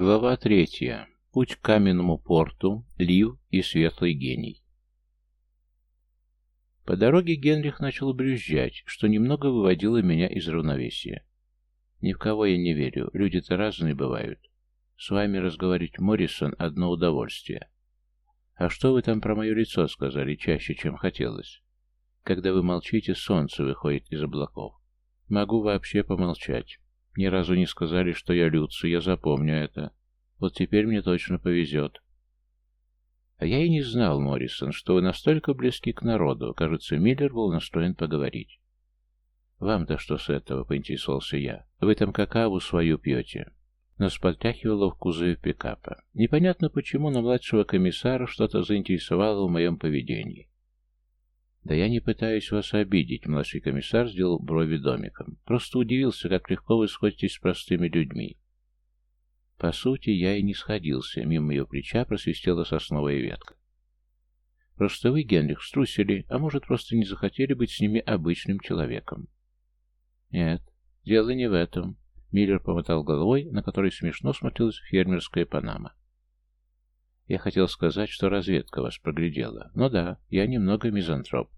Глава третья. Путь к каменному порту, Лив и Светлый гений. По дороге Генрих начал брюзжать, что немного выводило меня из равновесия. Ни в кого я не верю, люди-то разные бывают. С вами разговаривать, Моррисон, одно удовольствие. А что вы там про мое лицо сказали чаще, чем хотелось? Когда вы молчите, солнце выходит из облаков. Могу вообще помолчать. Ни разу не сказали, что я Люци, я запомню это. Вот теперь мне точно повезет. А я и не знал, Моррисон, что вы настолько близки к народу. Кажется, Миллер был настроен поговорить. «Вам-то что с этого?» — поинтересовался я. «Вы там какаву свою пьете?» Нас подтряхивало в кузове пикапа. Непонятно почему, но младшего комиссара что-то заинтересовало в моем поведении. «Да я не пытаюсь вас обидеть», — младший комиссар сделал брови домиком. «Просто удивился, как легко вы сходитесь с простыми людьми». По сути, я и не сходился. Мимо ее плеча просвистела сосновая ветка. Просто вы, Генрих, струсили, а может, просто не захотели быть с ними обычным человеком. Нет, дело не в этом. Миллер помотал головой, на которой смешно смотрелась фермерская панама. Я хотел сказать, что разведка вас проглядела. Но да, я немного мизантроп.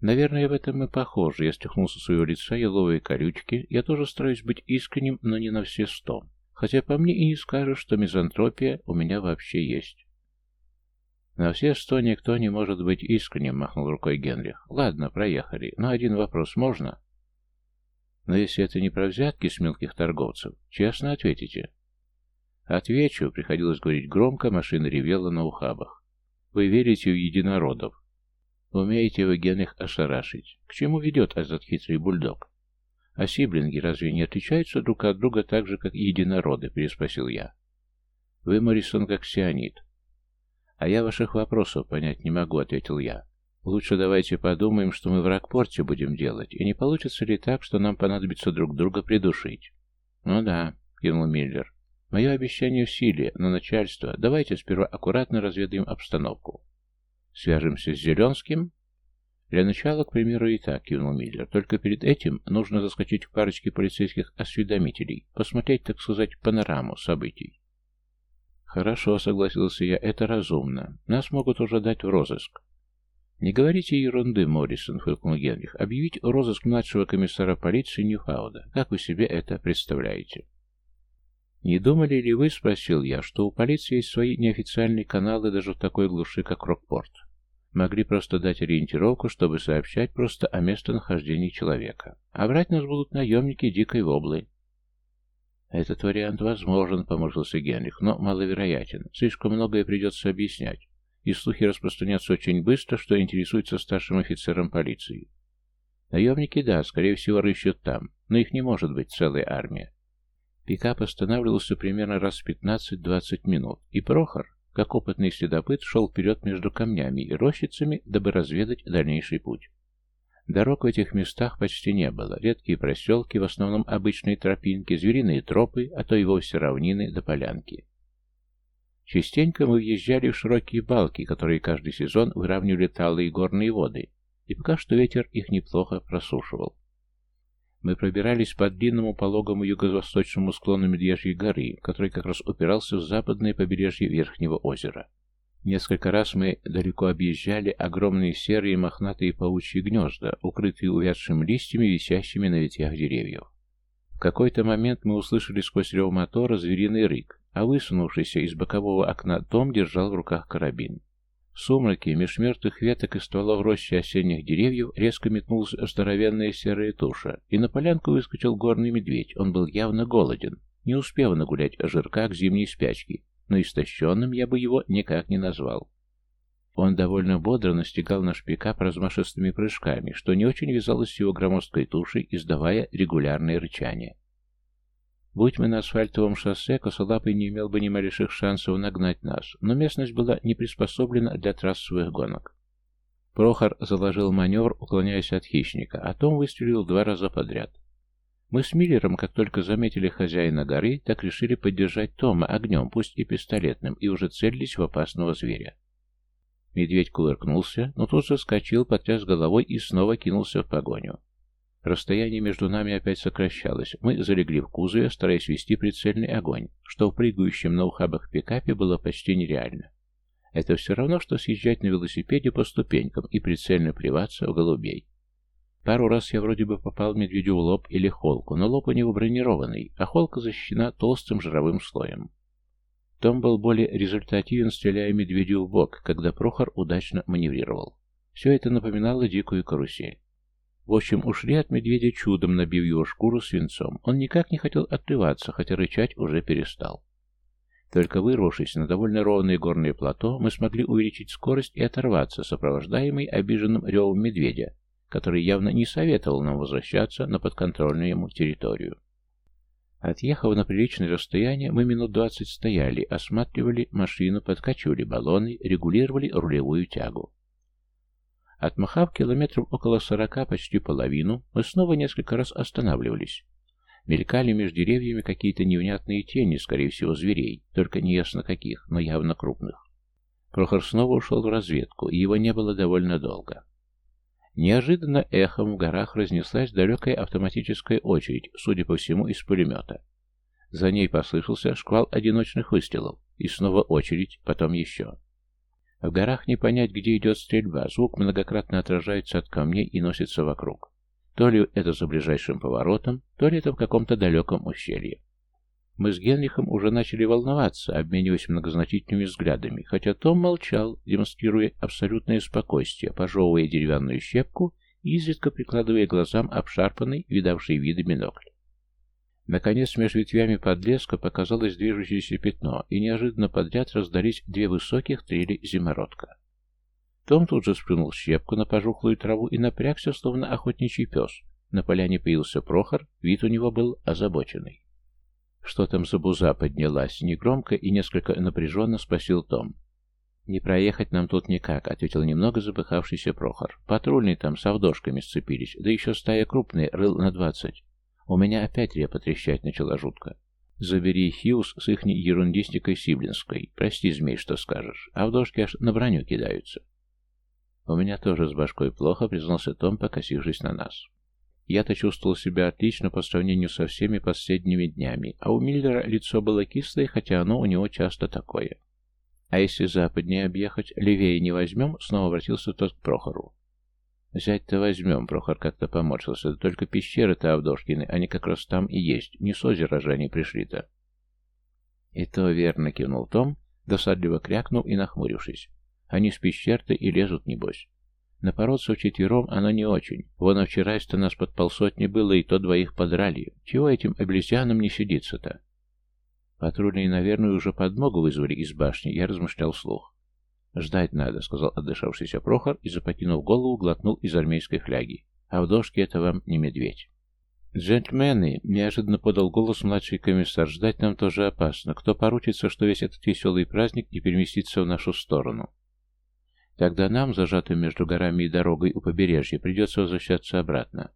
Наверное, в этом мы похожи. Я стихнул со своего лица еловые колючки. Я тоже стараюсь быть искренним, но не на все сто. Хотя по мне и не скажешь, что мизантропия у меня вообще есть. На все сто никто не может быть искренним, махнул рукой Генрих. Ладно, проехали. Но один вопрос можно? Но если это не про взятки с мелких торговцев, честно ответите. Отвечу, приходилось говорить громко, машина ревела на ухабах. Вы верите в единородов. Умеете вы генных ошарашить. К чему ведет этот хитрый бульдог? А сиблинги разве не отличаются друг от друга так же, как единороды, переспросил я. Вы, Моррисон, как сионит. А я ваших вопросов понять не могу, ответил я. Лучше давайте подумаем, что мы в Рокпорте будем делать, и не получится ли так, что нам понадобится друг друга придушить. Ну да, кинул Миллер. Мое обещание в силе, но начальство, давайте сперва аккуратно разведаем обстановку. Свяжемся с Зеленским? Для начала, к примеру, и так, кивнул Миллер. Только перед этим нужно заскочить к парочке полицейских осведомителей, посмотреть, так сказать, панораму событий. Хорошо, согласился я, это разумно. Нас могут уже дать в розыск. Не говорите ерунды, Моррисон, фыркнул Генрих. Объявить розыск младшего комиссара полиции Ньюфауда. Как вы себе это представляете? «Не думали ли вы, — спросил я, — что у полиции есть свои неофициальные каналы даже в такой глуши, как Рокпорт? Могли просто дать ориентировку, чтобы сообщать просто о местонахождении человека. А брать нас будут наемники дикой воблы». «Этот вариант возможен», — поморщился Генрих, — «но маловероятен. Слишком многое придется объяснять. И слухи распространятся очень быстро, что интересуется старшим офицером полиции. Наемники, да, скорее всего, рыщут там, но их не может быть целая армия. Пикап останавливался примерно раз в 15-20 минут, и Прохор, как опытный следопыт, шел вперед между камнями и рощицами, дабы разведать дальнейший путь. Дорог в этих местах почти не было, редкие проселки, в основном обычные тропинки, звериные тропы, а то и вовсе равнины до полянки. Частенько мы въезжали в широкие балки, которые каждый сезон выравнивали талые горные воды, и пока что ветер их неплохо просушивал. Мы пробирались по длинному пологому юго-восточному склону Медвежьей горы, который как раз упирался в западное побережье Верхнего озера. Несколько раз мы далеко объезжали огромные серые мохнатые паучьи гнезда, укрытые увядшими листьями, висящими на ветвях деревьев. В какой-то момент мы услышали сквозь рев мотора звериный рык, а высунувшийся из бокового окна Том держал в руках карабин. Сумраке, меж мертвых веток и стволов рощи осенних деревьев, резко метнулась здоровенная серая туша, и на полянку выскочил горный медведь. Он был явно голоден, не успев нагулять жирка к зимней спячке, но истощенным я бы его никак не назвал. Он довольно бодро настигал наш пикап размашистыми прыжками, что не очень вязалось с его громоздкой тушей, издавая регулярное рычание. Будь мы на асфальтовом шоссе, косолапый не имел бы ни малейших шансов нагнать нас, но местность была не приспособлена для трассовых гонок. Прохор заложил маневр, уклоняясь от хищника, а Том выстрелил два раза подряд. Мы с Миллером, как только заметили хозяина горы, так решили поддержать Тома огнем, пусть и пистолетным, и уже целились в опасного зверя. Медведь кувыркнулся, но тут же скочил, потряс головой и снова кинулся в погоню. Расстояние между нами опять сокращалось. Мы залегли в кузове, стараясь вести прицельный огонь, что в прыгающем на ухабах пикапе было почти нереально. Это все равно, что съезжать на велосипеде по ступенькам и прицельно плеваться в голубей. Пару раз я вроде бы попал медведю в лоб или холку, но лоб у него бронированный, а холка защищена толстым жировым слоем. Том был более результативен, стреляя медведю в бок, когда Прохор удачно маневрировал. Все это напоминало дикую карусель. В общем, ушли от медведя чудом, набив его шкуру свинцом. Он никак не хотел отрываться, хотя рычать уже перестал. Только вырвавшись на довольно ровное горное плато, мы смогли увеличить скорость и оторваться, сопровождаемый обиженным ревом медведя, который явно не советовал нам возвращаться на подконтрольную ему территорию. Отъехав на приличное расстояние, мы минут двадцать стояли, осматривали машину, подкачивали баллоны, регулировали рулевую тягу. Отмахав километров около сорока, почти половину, мы снова несколько раз останавливались. Мелькали между деревьями какие-то невнятные тени, скорее всего, зверей, только неясно каких, но явно крупных. Прохор снова ушел в разведку, и его не было довольно долго. Неожиданно эхом в горах разнеслась далекая автоматическая очередь, судя по всему, из пулемета. За ней послышался шквал одиночных выстрелов, и снова очередь, потом еще. В горах не понять, где идет стрельба, звук многократно отражается от камней и носится вокруг. То ли это за ближайшим поворотом, то ли это в каком-то далеком ущелье. Мы с Генрихом уже начали волноваться, обмениваясь многозначительными взглядами, хотя Том молчал, демонстрируя абсолютное спокойствие, пожевывая деревянную щепку и изредка прикладывая глазам обшарпанный, видавший виды бинокль. Наконец, между ветвями подлеска показалось движущееся пятно, и неожиданно подряд раздались две высоких трели зимородка. Том тут же сплюнул щепку на пожухлую траву и напрягся, словно охотничий пес. На поляне появился Прохор, вид у него был озабоченный. «Что там за буза поднялась?» Негромко и несколько напряженно спросил Том. «Не проехать нам тут никак», — ответил немного запыхавшийся Прохор. «Патрульные там с авдошками сцепились, да еще стая крупная, рыл на двадцать. У меня опять репа трещать начала жутко. Забери Хьюз с ихней ерундистикой сиблинской. Прости, змей, что скажешь. Авдошки аж на броню кидаются». «У меня тоже с башкой плохо», — признался Том, покосившись на нас. Я-то чувствовал себя отлично по сравнению со всеми последними днями, а у Миллера лицо было кислое, хотя оно у него часто такое. А если западнее объехать, левее не возьмем, снова обратился тот к Прохору. «Взять-то возьмем», — Прохор как-то поморщился, — «да только пещеры-то Авдошкины, они как раз там и есть, не с озера же они пришли-то». «И то верно», — кивнул Том, досадливо крякнул и нахмурившись. «Они с пещер-то и лезут, небось». Напороться вчетвером оно не очень. Вон вчера-то нас под полсотни было, и то двоих подрали. Чего этим обезьянам не сидится-то? Патрульные, наверное, уже подмогу вызвали из башни, я размышлял вслух. «Ждать надо», — сказал отдышавшийся Прохор и, запокинув голову, глотнул из армейской фляги. «А в дошке это вам не медведь». «Джентльмены!» — неожиданно подал голос младший комиссар. «Ждать нам тоже опасно. Кто поручится, что весь этот веселый праздник не переместится в нашу сторону?» Тогда нам, зажатым между горами и дорогой у побережья, придется возвращаться обратно.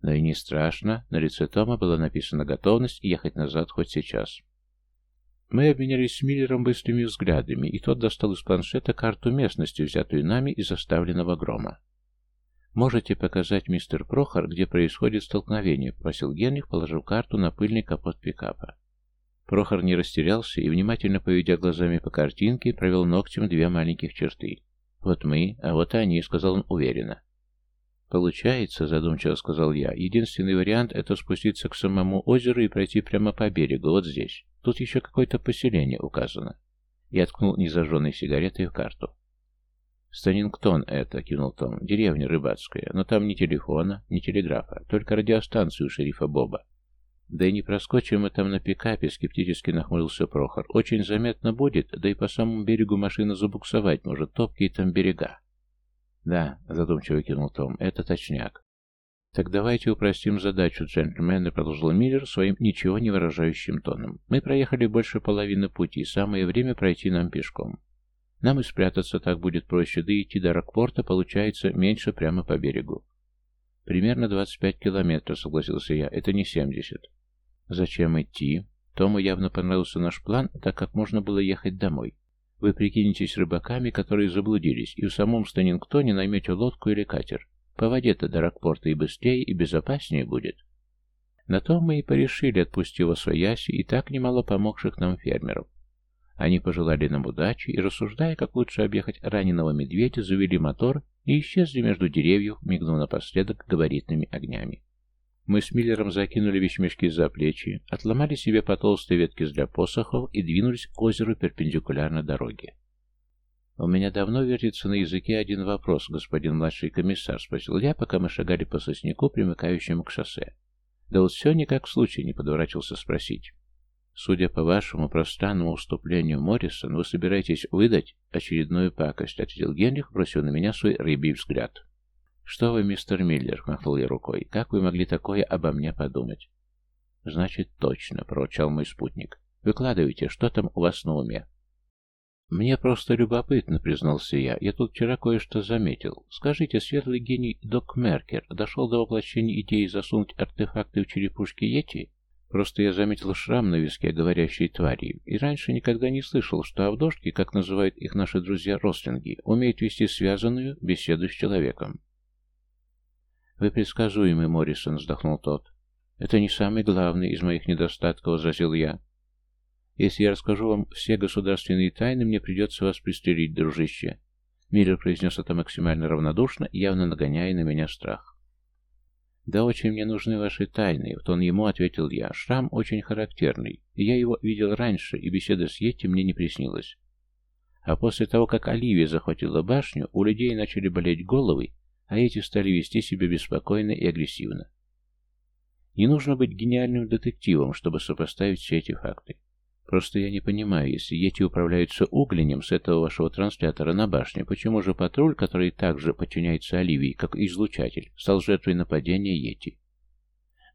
Но и не страшно. На лице Тома была написана готовность ехать назад хоть сейчас. Мы обменялись с Миллером быстрыми взглядами, и тот достал из планшета карту местности, взятую нами из оставленного грома. «Можете показать, мистер Прохор, где происходит столкновение?» — попросил Генрих, положив карту на пыльный капот пикапа. Прохор не растерялся и, внимательно поведя глазами по картинке, провел ногтем две маленьких черты. «Вот мы, а вот они», — сказал он уверенно. «Получается», — задумчиво сказал я, — «единственный вариант — это спуститься к самому озеру и пройти прямо по берегу, вот здесь. Тут еще какое-то поселение указано». Я ткнул незажженной сигаретой в карту. «Станингтон это», — кинул Том, — «деревня рыбацкая, но там ни телефона, ни телеграфа, только радиостанцию шерифа Боба. Да и не проскочим мы там на пикапе, скептически нахмурился Прохор. Очень заметно будет, да и по самому берегу машина забуксовать может, топкие там берега. Да, задумчиво кинул Том, это точняк. Так давайте упростим задачу, джентльмены, продолжил Миллер своим ничего не выражающим тоном. Мы проехали больше половины пути, самое время пройти нам пешком. Нам и спрятаться так будет проще, да и идти до Рокпорта получается меньше прямо по берегу. Примерно 25 километров, согласился я, это не 70. Зачем идти? Тому явно понравился наш план, так как можно было ехать домой. Вы прикинетесь рыбаками, которые заблудились, и в самом Станингтоне наймете лодку или катер. По воде-то до Рокпорта и быстрее, и безопаснее будет. На то мы и порешили, отпустив во свояси и так немало помогших нам фермеров. Они пожелали нам удачи и, рассуждая, как лучше объехать раненого медведя, завели мотор и исчезли между деревьев, мигнув напоследок габаритными огнями. Мы с Миллером закинули вещмешки за плечи, отломали себе по толстой ветке для посохов и двинулись к озеру перпендикулярно дороге. «У меня давно вертится на языке один вопрос, господин младший комиссар», — спросил я, пока мы шагали по сосняку, примыкающему к шоссе. «Да вот все никак в случае не подворачивался спросить. Судя по вашему пространному вступлению, Моррисон, вы собираетесь выдать очередную пакость», — ответил Генрих, бросив на меня свой рыбий взгляд. «Что вы, мистер Миллер?» — махнул я рукой. «Как вы могли такое обо мне подумать?» «Значит, точно», — проворчал мой спутник. «Выкладывайте, что там у вас на уме?» «Мне просто любопытно», — признался я. «Я тут вчера кое-что заметил. Скажите, светлый гений Док Меркер дошел до воплощения идеи засунуть артефакты в черепушки Йети?» Просто я заметил шрам на виске говорящей твари, и раньше никогда не слышал, что авдошки, как называют их наши друзья-рослинги, умеют вести связанную беседу с человеком. «Вы предсказуемый, Моррисон», — вздохнул тот. «Это не самый главный из моих недостатков», — возразил я. «Если я расскажу вам все государственные тайны, мне придется вас пристрелить, дружище». Миллер произнес это максимально равнодушно, явно нагоняя на меня страх. «Да очень мне нужны ваши тайны», — в тон ему ответил я. «Шрам очень характерный, я его видел раньше, и беседа с Йети мне не приснилась. А после того, как Оливия захватила башню, у людей начали болеть головы, а эти стали вести себя беспокойно и агрессивно. Не нужно быть гениальным детективом, чтобы сопоставить все эти факты. Просто я не понимаю, если эти управляются угленем с этого вашего транслятора на башне, почему же патруль, который также подчиняется Оливии, как излучатель, стал жертвой нападения Йети?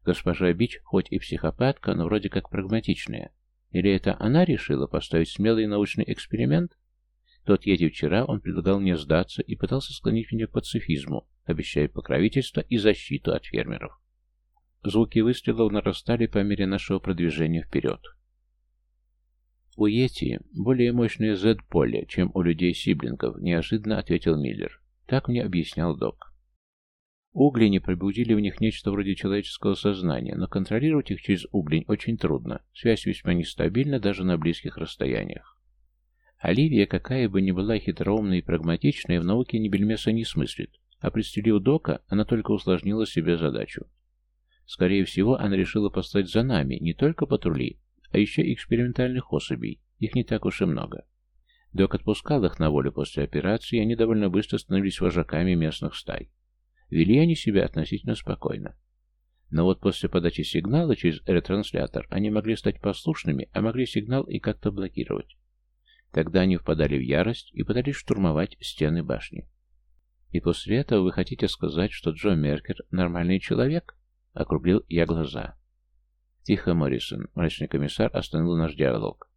Госпожа Бич хоть и психопатка, но вроде как прагматичная. Или это она решила поставить смелый научный эксперимент? Тот Йети вчера он предлагал мне сдаться и пытался склонить меня к пацифизму, обещая покровительство и защиту от фермеров. Звуки выстрелов нарастали по мере нашего продвижения вперед. «У Йети более мощное Z-поле, чем у людей-сиблингов», — неожиданно ответил Миллер. Так мне объяснял док. Углени пробудили в них нечто вроде человеческого сознания, но контролировать их через углень очень трудно, связь весьма нестабильна даже на близких расстояниях. Оливия, какая бы ни была хитроумной и прагматичной, в науке ни бельмеса не смыслит, а пристрелив Дока, она только усложнила себе задачу. Скорее всего, она решила послать за нами не только патрули, а еще и экспериментальных особей, их не так уж и много. Док отпускал их на волю после операции, и они довольно быстро становились вожаками местных стай. Вели они себя относительно спокойно. Но вот после подачи сигнала через ретранслятор они могли стать послушными, а могли сигнал и как-то блокировать. Тогда они впадали в ярость и пытались штурмовать стены башни. «И после этого вы хотите сказать, что Джо Меркер нормальный человек?» — округлил я глаза. «Тихо, Моррисон», — мрачный комиссар остановил наш диалог.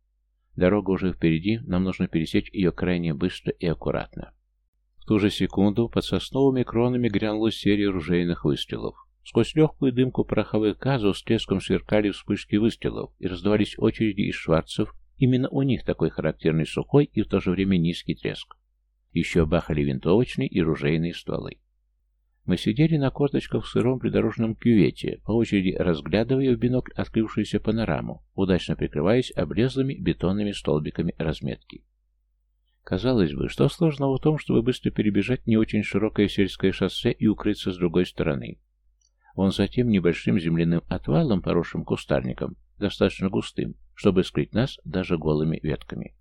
«Дорога уже впереди, нам нужно пересечь ее крайне быстро и аккуратно». В ту же секунду под сосновыми кронами грянула серия ружейных выстрелов. Сквозь легкую дымку пороховых газов с треском сверкали вспышки выстрелов и раздавались очереди из шварцев Именно у них такой характерный сухой и в то же время низкий треск. Еще бахали винтовочные и ружейные стволы. Мы сидели на корточках в сыром придорожном кювете, по очереди разглядывая в бинокль открывшуюся панораму, удачно прикрываясь обрезанными бетонными столбиками разметки. Казалось бы, что сложного в том, чтобы быстро перебежать не очень широкое сельское шоссе и укрыться с другой стороны. Он затем небольшим земляным отвалом, поросшим кустарником, достаточно густым, чтобы скрыть нас даже голыми ветками.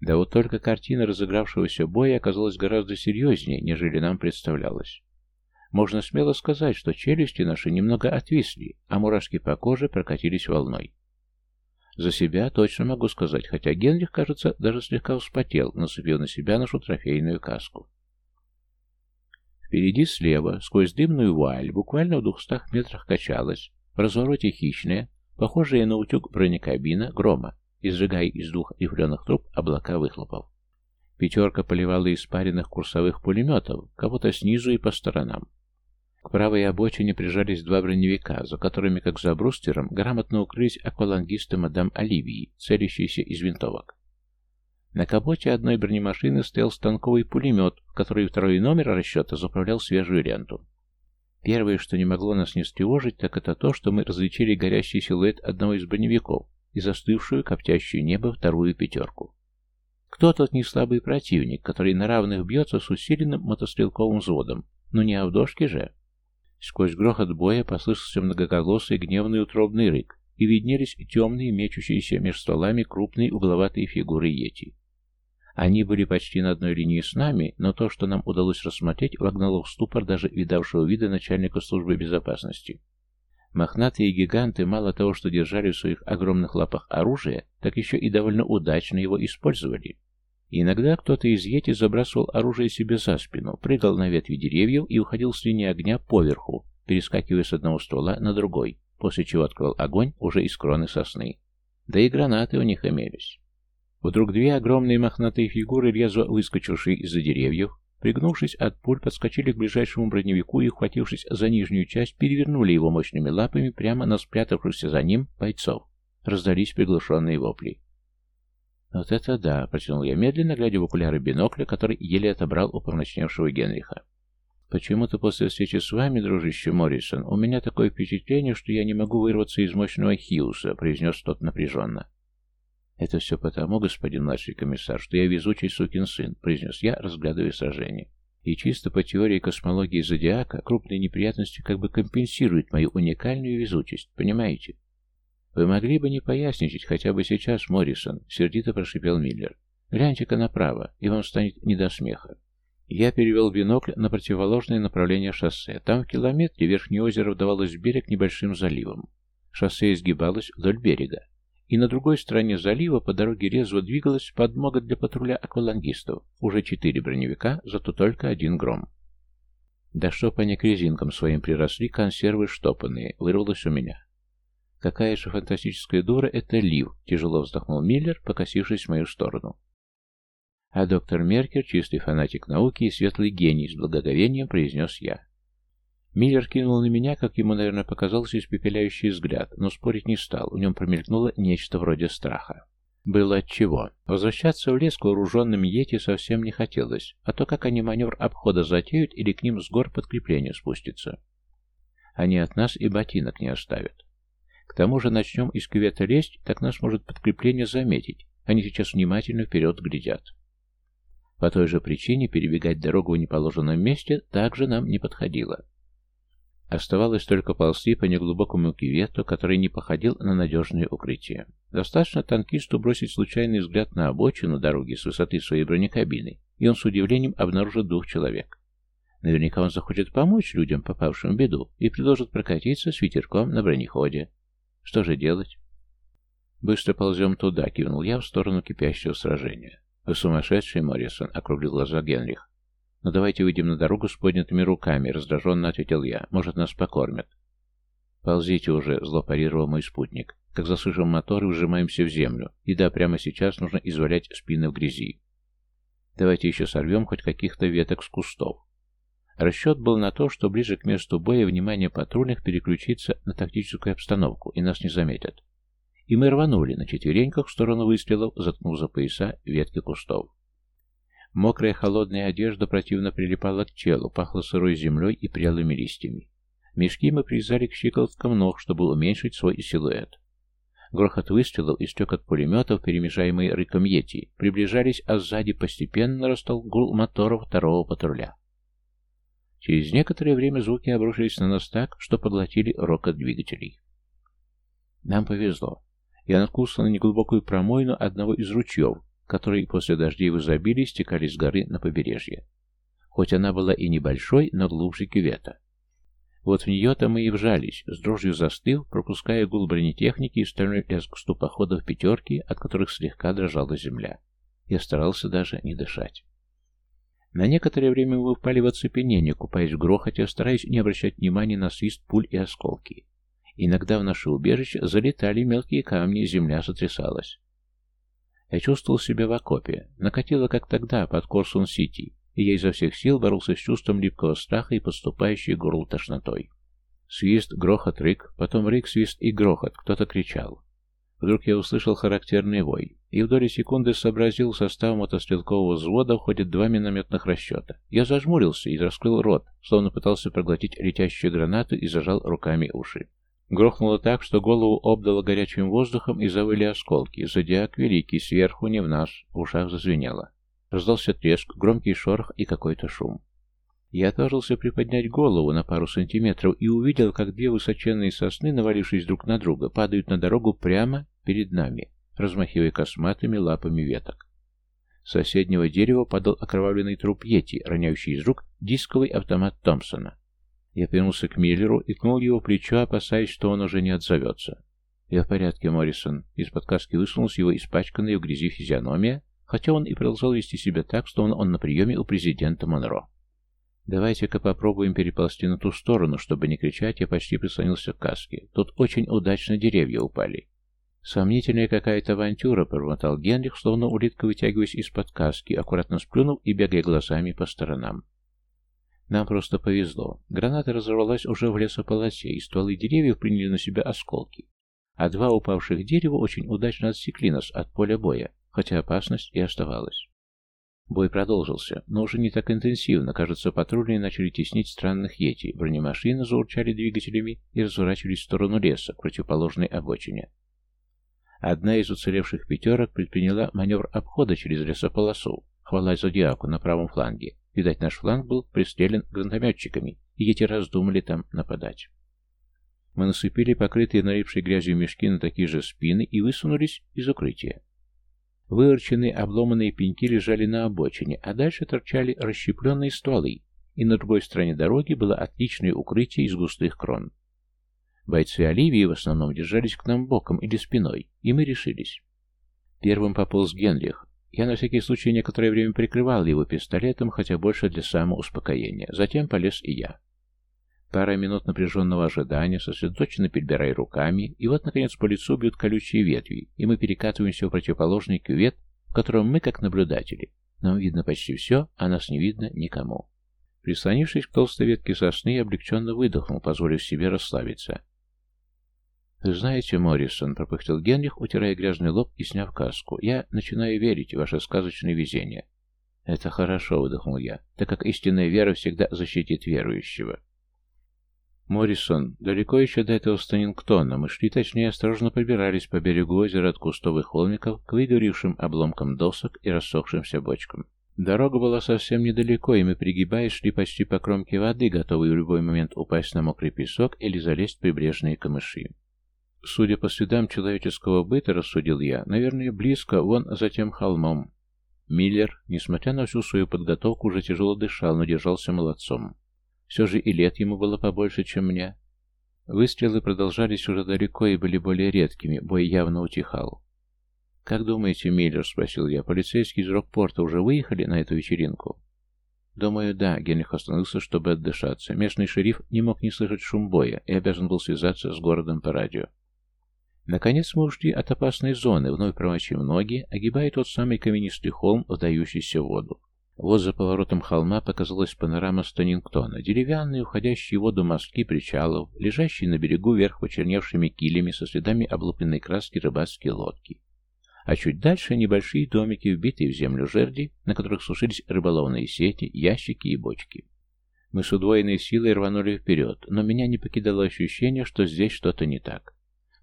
Да вот только картина разыгравшегося боя оказалась гораздо серьезнее, нежели нам представлялось. Можно смело сказать, что челюсти наши немного отвисли, а мурашки по коже прокатились волной. За себя точно могу сказать, хотя Генрих, кажется, даже слегка вспотел, нацепив на себя нашу трофейную каску. Впереди слева, сквозь дымную вуаль, буквально в двухстах метрах качалась, в развороте хищная, похожая на утюг бронекабина грома, изжигая из двух рифленых труб облака выхлопов. Пятерка поливала испаренных курсовых пулеметов, кого-то снизу и по сторонам. К правой обочине прижались два броневика, за которыми, как за брустером, грамотно укрылись аквалангисты мадам Оливии, целящиеся из винтовок. На капоте одной бронемашины стоял станковый пулемет, в который второй номер расчета заправлял свежую ленту. Первое, что не могло нас не встревожить, так это то, что мы различили горящий силуэт одного из броневиков и застывшую, коптящую небо вторую пятерку. Кто тот неслабый противник, который на равных бьется с усиленным мотострелковым взводом? Ну не Авдошки же. Сквозь грохот боя послышался многоголосый гневный утробный рык, и виднелись темные, мечущиеся между стволами крупные угловатые фигуры Йети. Они были почти на одной линии с нами, но то, что нам удалось рассмотреть, вогнало в ступор даже видавшего вида начальника службы безопасности. Мохнатые гиганты мало того, что держали в своих огромных лапах оружие, так еще и довольно удачно его использовали. иногда кто-то из Йети забрасывал оружие себе за спину, прыгал на ветви деревьев и уходил с линии огня поверху, перескакивая с одного ствола на другой, после чего открыл огонь уже из кроны сосны. Да и гранаты у них имелись. Вдруг две огромные мохнатые фигуры, резво выскочившие из-за деревьев, пригнувшись от пуль, подскочили к ближайшему броневику и, ухватившись за нижнюю часть, перевернули его мощными лапами прямо на спрятавшихся за ним бойцов. Раздались приглушенные вопли. «Вот это да!» — протянул я медленно, глядя в окуляры бинокля, который еле отобрал у помрачневшего Генриха. «Почему-то после встречи с вами, дружище Моррисон, у меня такое впечатление, что я не могу вырваться из мощного Хьюса», — произнес тот напряженно. «Это все потому, господин младший комиссар, что я везучий сукин сын», — произнес я, разглядывая сражение. «И чисто по теории космологии Зодиака крупные неприятности как бы компенсируют мою уникальную везучесть, понимаете?» «Вы могли бы не поясничать хотя бы сейчас, Моррисон», — сердито прошипел Миллер. «Гляньте-ка направо, и вам станет не до смеха». Я перевел бинокль на противоположное направление шоссе. Там в километре верхнее озеро вдавалось в берег небольшим заливом. Шоссе изгибалось вдоль берега и на другой стороне залива по дороге резво двигалась подмога для патруля аквалангистов. Уже четыре броневика, зато только один гром. Да чтоб они к резинкам своим приросли, консервы штопанные, вырвалось у меня. Какая же фантастическая дура это Лив, тяжело вздохнул Миллер, покосившись в мою сторону. А доктор Меркер, чистый фанатик науки и светлый гений, с благоговением произнес я. Миллер кинул на меня, как ему, наверное, показался, испепеляющий взгляд, но спорить не стал, в нем промелькнуло нечто вроде страха. Было отчего. Возвращаться в лес к вооруженным Йети совсем не хотелось, а то как они маневр обхода затеют или к ним с гор подкрепление спустится. Они от нас и ботинок не оставят. К тому же начнем из кювета лезть, так нас может подкрепление заметить. Они сейчас внимательно вперед глядят. По той же причине перебегать дорогу в неположенном месте также нам не подходило. Оставалось только ползти по неглубокому кювету, который не походил на надежное укрытие. Достаточно танкисту бросить случайный взгляд на обочину дороги с высоты своей бронекабины, и он с удивлением обнаружит двух человек. Наверняка он захочет помочь людям, попавшим в беду, и предложит прокатиться с ветерком на бронеходе. Что же делать? «Быстро ползем туда», — кивнул я в сторону кипящего сражения. «Вы сумасшедший, Моррисон», — округлил глаза Генрих. «Ну давайте выйдем на дорогу с поднятыми руками», — раздраженно ответил я. «Может, нас покормят». «Ползите уже», — зло парировал мой спутник. «Как заслышим моторы, вжимаемся в землю. И да, прямо сейчас нужно извалять спины в грязи. Давайте еще сорвем хоть каких-то веток с кустов». Расчет был на то, что ближе к месту боя внимание патрульных переключится на тактическую обстановку, и нас не заметят. И мы рванули на четвереньках в сторону выстрелов, заткнув за пояса ветки кустов. Мокрая холодная одежда противно прилипала к телу, пахла сырой землей и прелыми листьями. Мешки мы привязали к щиколоткам ног, чтобы уменьшить свой силуэт. Грохот выстрелов и стек пулеметов, перемежаемый рыком Йети, приближались, а сзади постепенно нарастал гул моторов второго патруля. Через некоторое время звуки обрушились на нас так, что поглотили рокот двигателей. Нам повезло. Я наткнулся на неглубокую промойну одного из ручьев, которые после дождей в изобилии стекали с горы на побережье. Хоть она была и небольшой, но глубже кювета. Вот в нее-то мы и вжались, с дрожью застыл, пропуская гул бронетехники и стальной лязг ступоходов пятерки, от которых слегка дрожала земля. Я старался даже не дышать. На некоторое время мы впали в оцепенение, купаясь в грохоте, стараясь не обращать внимания на свист пуль и осколки. Иногда в наше убежище залетали мелкие камни, земля сотрясалась. Я чувствовал себя в окопе. Накатило, как тогда, под Корсун-Сити, и я изо всех сил боролся с чувством липкого страха и подступающей горлу тошнотой. Свист, грохот, рык, потом рык, свист и грохот, кто-то кричал. Вдруг я услышал характерный вой, и в доли секунды сообразил, состав мотострелкового взвода входит два минометных расчета. Я зажмурился и раскрыл рот, словно пытался проглотить летящую гранату и зажал руками уши. Грохнуло так, что голову обдало горячим воздухом и завыли осколки. Зодиак великий, сверху не в нас, в ушах зазвенело. Раздался треск, громкий шорох и какой-то шум. Я отважился приподнять голову на пару сантиметров и увидел, как две высоченные сосны, навалившись друг на друга, падают на дорогу прямо перед нами, размахивая косматыми лапами веток. С соседнего дерева падал окровавленный труп Йети, роняющий из рук дисковый автомат Томпсона. Я повернулся к Миллеру и кнул его плечо, опасаясь, что он уже не отзовется. «Я в порядке, Моррисон». Из-под каски высунулась его испачканная в грязи физиономия, хотя он и продолжал вести себя так, что он, на приеме у президента Монро. «Давайте-ка попробуем переползти на ту сторону, чтобы не кричать, я почти прислонился к каске. Тут очень удачно деревья упали». «Сомнительная какая-то авантюра», — промотал Генрих, словно улитка вытягиваясь из-под каски, аккуратно сплюнув и бегая глазами по сторонам. Нам просто повезло. Граната разорвалась уже в лесополосе, и стволы деревьев приняли на себя осколки. А два упавших дерева очень удачно отсекли нас от поля боя, хотя опасность и оставалась. Бой продолжился, но уже не так интенсивно. Кажется, патрульные начали теснить странных йети. Бронемашины заурчали двигателями и разворачивались в сторону леса, к противоположной обочине. Одна из уцелевших пятерок предприняла маневр обхода через лесополосу, хвала Зодиаку на правом фланге. Видать, наш фланг был пристрелен гранатометчиками, и эти раздумали там нападать. Мы насыпили покрытые налипшей грязью мешки на такие же спины и высунулись из укрытия. Выворченные обломанные пеньки лежали на обочине, а дальше торчали расщепленные стволы, и на другой стороне дороги было отличное укрытие из густых крон. Бойцы Оливии в основном держались к нам боком или спиной, и мы решились. Первым пополз Генрих. Я на всякий случай некоторое время прикрывал его пистолетом, хотя больше для самоуспокоения. Затем полез и я. Пара минут напряженного ожидания, сосредоточенно перебирая руками, и вот, наконец, по лицу бьют колючие ветви, и мы перекатываемся в противоположный кювет, в котором мы, как наблюдатели, нам видно почти все, а нас не видно никому. Прислонившись к толстой ветке сосны, я облегченно выдохнул, позволив себе расслабиться. «Вы знаете, Моррисон», — пропыхтел Генрих, утирая грязный лоб и сняв каску, — «я начинаю верить в ваше сказочное везение». «Это хорошо», — выдохнул я, — «так как истинная вера всегда защитит верующего». Моррисон, далеко еще до этого Станингтона, мы шли, точнее, осторожно пробирались по берегу озера от кустовых холмиков к выгоревшим обломкам досок и рассохшимся бочкам. Дорога была совсем недалеко, и мы, пригибаясь, шли почти по кромке воды, готовые в любой момент упасть на мокрый песок или залезть в прибрежные камыши. Судя по следам человеческого быта, рассудил я, наверное, близко, вон за тем холмом. Миллер, несмотря на всю свою подготовку, уже тяжело дышал, но держался молодцом. Все же и лет ему было побольше, чем мне. Выстрелы продолжались уже далеко и были более редкими, бой явно утихал. «Как думаете, Миллер?» — спросил я. «Полицейские из Рокпорта уже выехали на эту вечеринку?» «Думаю, да». Генрих остановился, чтобы отдышаться. Местный шериф не мог не слышать шум боя и обязан был связаться с городом по радио. Наконец мы ушли от опасной зоны, вновь промочив ноги, огибая тот самый каменистый холм, вдающийся в воду. Вот за поворотом холма показалась панорама Стонингтона, деревянные, уходящие в воду мостки причалов, лежащие на берегу вверх почерневшими килями со следами облупленной краски рыбацкие лодки. А чуть дальше небольшие домики, вбитые в землю жерди, на которых сушились рыболовные сети, ящики и бочки. Мы с удвоенной силой рванули вперед, но меня не покидало ощущение, что здесь что-то не так.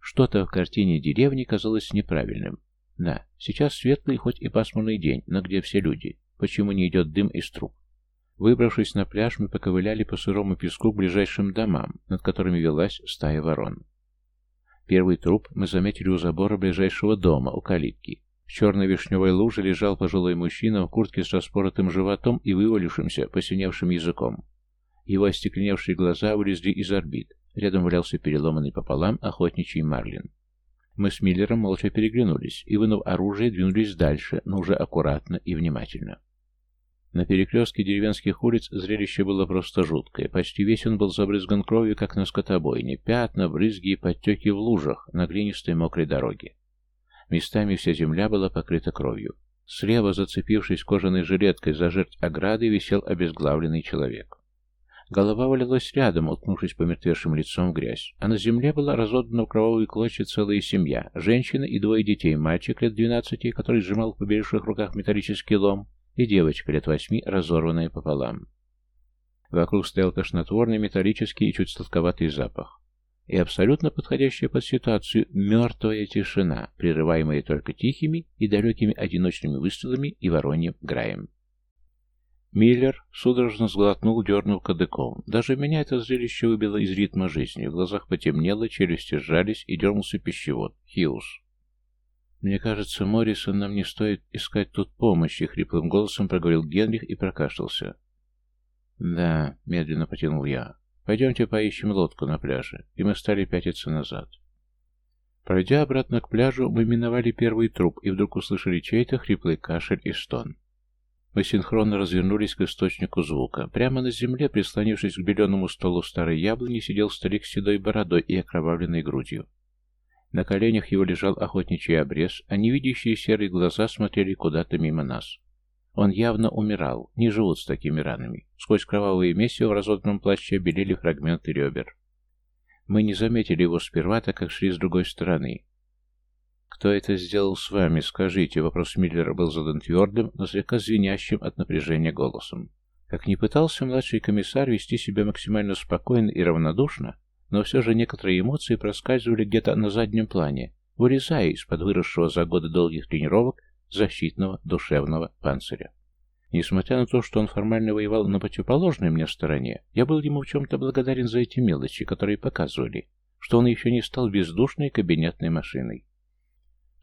Что-то в картине деревни казалось неправильным. Да, сейчас светлый, хоть и пасмурный день, но где все люди? Почему не идет дым из труб? Выбравшись на пляж, мы поковыляли по сырому песку к ближайшим домам, над которыми велась стая ворон. Первый труп мы заметили у забора ближайшего дома, у калитки. В черной вишневой луже лежал пожилой мужчина в куртке с распоротым животом и вывалившимся, посиневшим языком. Его остекленевшие глаза вылезли из орбит. Рядом валялся переломанный пополам охотничий марлин. Мы с Миллером молча переглянулись и, вынув оружие, двинулись дальше, но уже аккуратно и внимательно. На перекрестке деревенских улиц зрелище было просто жуткое. Почти весь он был забрызган кровью, как на скотобойне. Пятна, брызги и подтеки в лужах на глинистой мокрой дороге. Местами вся земля была покрыта кровью. Слева, зацепившись кожаной жилеткой за жертв ограды, висел обезглавленный человек. Голова валялась рядом, уткнувшись помертвевшим лицом в грязь, а на земле была разодана в кровавые клочья целая семья, женщина и двое детей, мальчик лет двенадцати, который сжимал в побелевших руках металлический лом, и девочка лет восьми, разорванная пополам. Вокруг стоял тошнотворный металлический и чуть сладковатый запах. И абсолютно подходящая под ситуацию мертвая тишина, прерываемая только тихими и далекими одиночными выстрелами и вороньим граем. Миллер судорожно сглотнул, дернул кадыком. Даже меня это зрелище выбило из ритма жизни. В глазах потемнело, челюсти сжались и дернулся пищевод. Хиус. «Мне кажется, Моррисон, нам не стоит искать тут помощи», — хриплым голосом проговорил Генрих и прокашлялся. «Да», — медленно потянул я. «Пойдемте поищем лодку на пляже». И мы стали пятиться назад. Пройдя обратно к пляжу, мы миновали первый труп и вдруг услышали чей-то хриплый кашель и стон. Мы синхронно развернулись к источнику звука. Прямо на земле, прислонившись к беленому столу старой яблони, сидел старик с седой бородой и окровавленной грудью. На коленях его лежал охотничий обрез, а невидящие серые глаза смотрели куда-то мимо нас. Он явно умирал, не живут с такими ранами. Сквозь кровавые месиво в разодранном плаще белели фрагменты ребер. Мы не заметили его сперва, так как шли с другой стороны. «Кто это сделал с вами, скажите?» Вопрос Миллера был задан твердым, но слегка звенящим от напряжения голосом. Как ни пытался младший комиссар вести себя максимально спокойно и равнодушно, но все же некоторые эмоции проскальзывали где-то на заднем плане, вырезая из-под выросшего за годы долгих тренировок защитного душевного панциря. Несмотря на то, что он формально воевал на противоположной мне стороне, я был ему в чем-то благодарен за эти мелочи, которые показывали, что он еще не стал бездушной кабинетной машиной.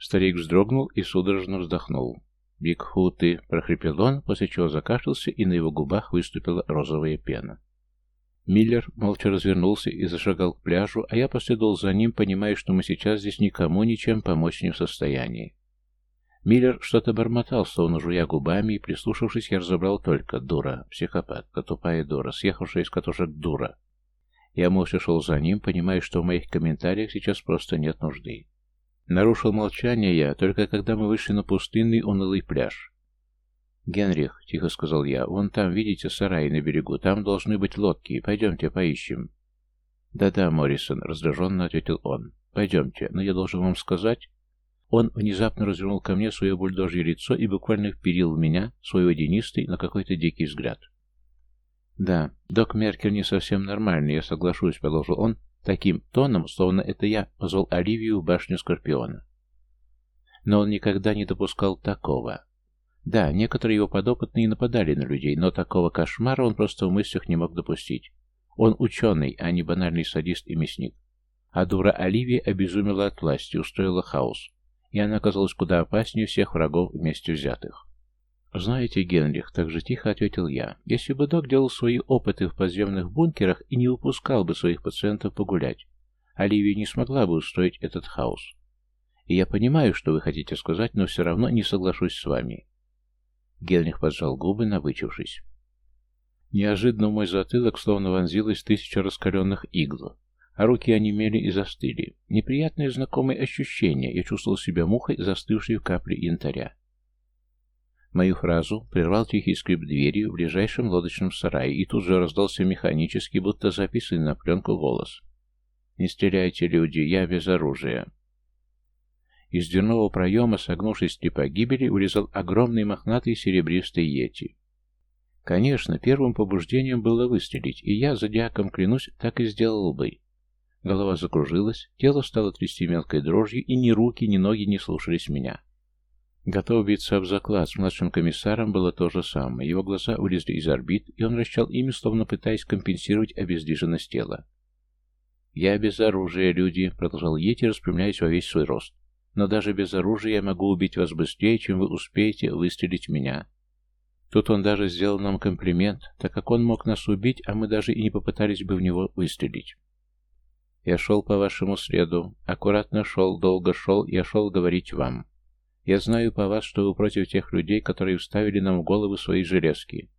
Старик вздрогнул и судорожно вздохнул. «Бигфуты!» — прохрипел он, после чего закашлялся, и на его губах выступила розовая пена. Миллер молча развернулся и зашагал к пляжу, а я последовал за ним, понимая, что мы сейчас здесь никому ничем помочь не в состоянии. Миллер что-то бормотал, словно жуя губами, и, прислушавшись, я разобрал только «дура», «психопатка», «тупая дура», «съехавшая из катушек дура». Я молча шел за ним, понимая, что в моих комментариях сейчас просто нет нужды. Нарушил молчание я, только когда мы вышли на пустынный унылый пляж. «Генрих», — тихо сказал я, — «вон там, видите, сарай на берегу, там должны быть лодки, пойдемте поищем». «Да-да, Моррисон», — раздраженно ответил он, — «пойдемте, но я должен вам сказать...» Он внезапно развернул ко мне свое бульдожье лицо и буквально вперил в меня свой водянистый, но какой-то дикий взгляд. «Да, док Меркер не совсем нормальный, я соглашусь», — продолжил он, Таким тоном, словно это я позвал Оливию в башню Скорпиона. Но он никогда не допускал такого. Да, некоторые его подопытные нападали на людей, но такого кошмара он просто в мыслях не мог допустить. Он ученый, а не банальный садист и мясник. А дура Оливия обезумела от власти, устроила хаос. И она оказалась куда опаснее всех врагов вместе взятых. «Знаете, Генрих, так же тихо ответил я, если бы док делал свои опыты в подземных бункерах и не выпускал бы своих пациентов погулять, Оливия не смогла бы устроить этот хаос. И я понимаю, что вы хотите сказать, но все равно не соглашусь с вами». Генрих поджал губы, набычившись. Неожиданно мой затылок словно вонзилась тысяча раскаленных игл, а руки онемели и застыли. Неприятное знакомое ощущение, я чувствовал себя мухой, застывшей в капле янтаря. Мою фразу прервал тихий скрип двери в ближайшем лодочном сарае, и тут же раздался механический, будто записанный на пленку голос. «Не стреляйте, люди, я без оружия». Из дверного проема, согнувшись при погибели, вылезал огромный мохнатый серебристый йети. Конечно, первым побуждением было выстрелить, и я, зодиаком клянусь, так и сделал бы. Голова закружилась, тело стало трясти мелкой дрожью, и ни руки, ни ноги не слушались меня. Готов биться об заклад, с младшим комиссаром было то же самое. Его глаза вылезли из орбит, и он вращал ими, словно пытаясь компенсировать обездвиженность тела. «Я без оружия, люди», — продолжал Йети, распрямляясь во весь свой рост. «Но даже без оружия я могу убить вас быстрее, чем вы успеете выстрелить меня». Тут он даже сделал нам комплимент, так как он мог нас убить, а мы даже и не попытались бы в него выстрелить. «Я шел по вашему следу, аккуратно шел, долго шел, я шел говорить вам». Я знаю по вас, что вы против тех людей, которые вставили нам в головы свои железки.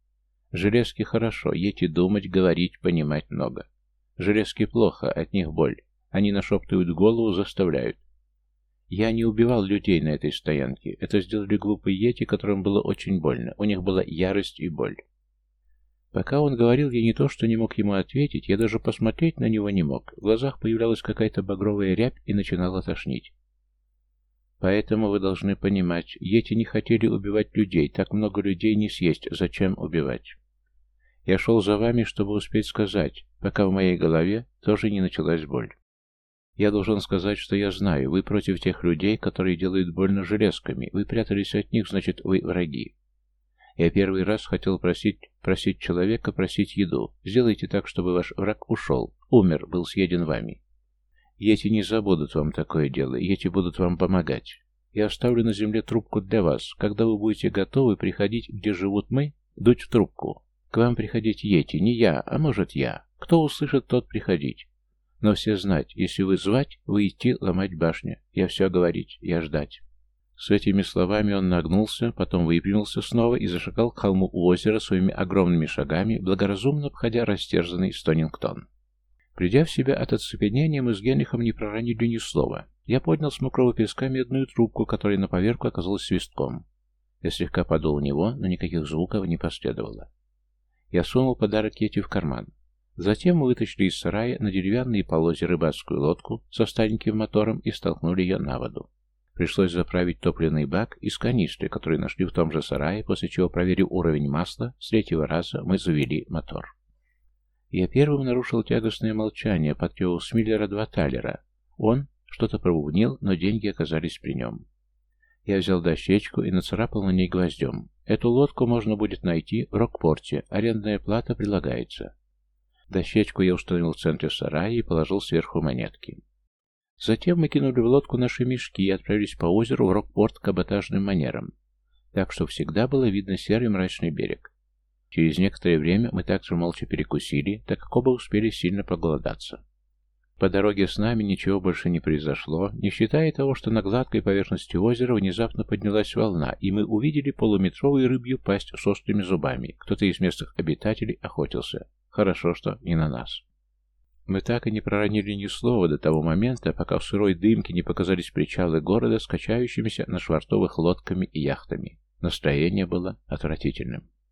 Железки хорошо, едьте думать, говорить, понимать много. Железки плохо, от них боль. Они нашептывают голову, заставляют. Я не убивал людей на этой стоянке. Это сделали глупые ети, которым было очень больно. У них была ярость и боль. Пока он говорил, я не то что не мог ему ответить, я даже посмотреть на него не мог. В глазах появлялась какая-то багровая рябь и начинала тошнить. Поэтому вы должны понимать, ети не хотели убивать людей, так много людей не съесть, зачем убивать? Я шел за вами, чтобы успеть сказать, пока в моей голове тоже не началась боль. Я должен сказать, что я знаю, вы против тех людей, которые делают больно железками, вы прятались от них, значит, вы враги. Я первый раз хотел просить, просить человека просить еду. Сделайте так, чтобы ваш враг ушел, умер, был съеден вами. Ети не забудут вам такое дело, Ети будут вам помогать. Я оставлю на земле трубку для вас. Когда вы будете готовы приходить, где живут мы, дуть в трубку. К вам приходить Ети, не я, а может я. Кто услышит, тот приходить. Но все знать, если вы звать, вы идти ломать башню. Я все говорить, я ждать. С этими словами он нагнулся, потом выпрямился снова и зашагал к холму у озера своими огромными шагами, благоразумно обходя растерзанный Стонингтон. Придя в себя от оцепенения, мы с Генрихом не проронили ни слова. Я поднял с мокрого песка медную трубку, которая на поверку оказалась свистком. Я слегка подул в него, но никаких звуков не последовало. Я сунул подарок Ети в карман. Затем мы вытащили из сарая на деревянные полозе рыбацкую лодку со стареньким мотором и столкнули ее на воду. Пришлось заправить топливный бак из канистры, который нашли в том же сарае, после чего, проверив уровень масла, с третьего раза мы завели мотор. Я первым нарушил тягостное молчание, подпевал с Миллера два талера. Он что-то пробубнил, но деньги оказались при нем. Я взял дощечку и нацарапал на ней гвоздем. Эту лодку можно будет найти в Рокпорте, арендная плата прилагается. Дощечку я установил в центре сарая и положил сверху монетки. Затем мы кинули в лодку наши мешки и отправились по озеру в Рокпорт каботажным манером, так что всегда было видно серый мрачный берег. Через некоторое время мы также молча перекусили, так как оба успели сильно проголодаться. По дороге с нами ничего больше не произошло, не считая того, что на гладкой поверхности озера внезапно поднялась волна, и мы увидели полуметровую рыбью пасть с острыми зубами. Кто-то из местных обитателей охотился. Хорошо, что не на нас. Мы так и не проронили ни слова до того момента, пока в сырой дымке не показались причалы города с качающимися на швартовых лодками и яхтами. Настроение было отвратительным.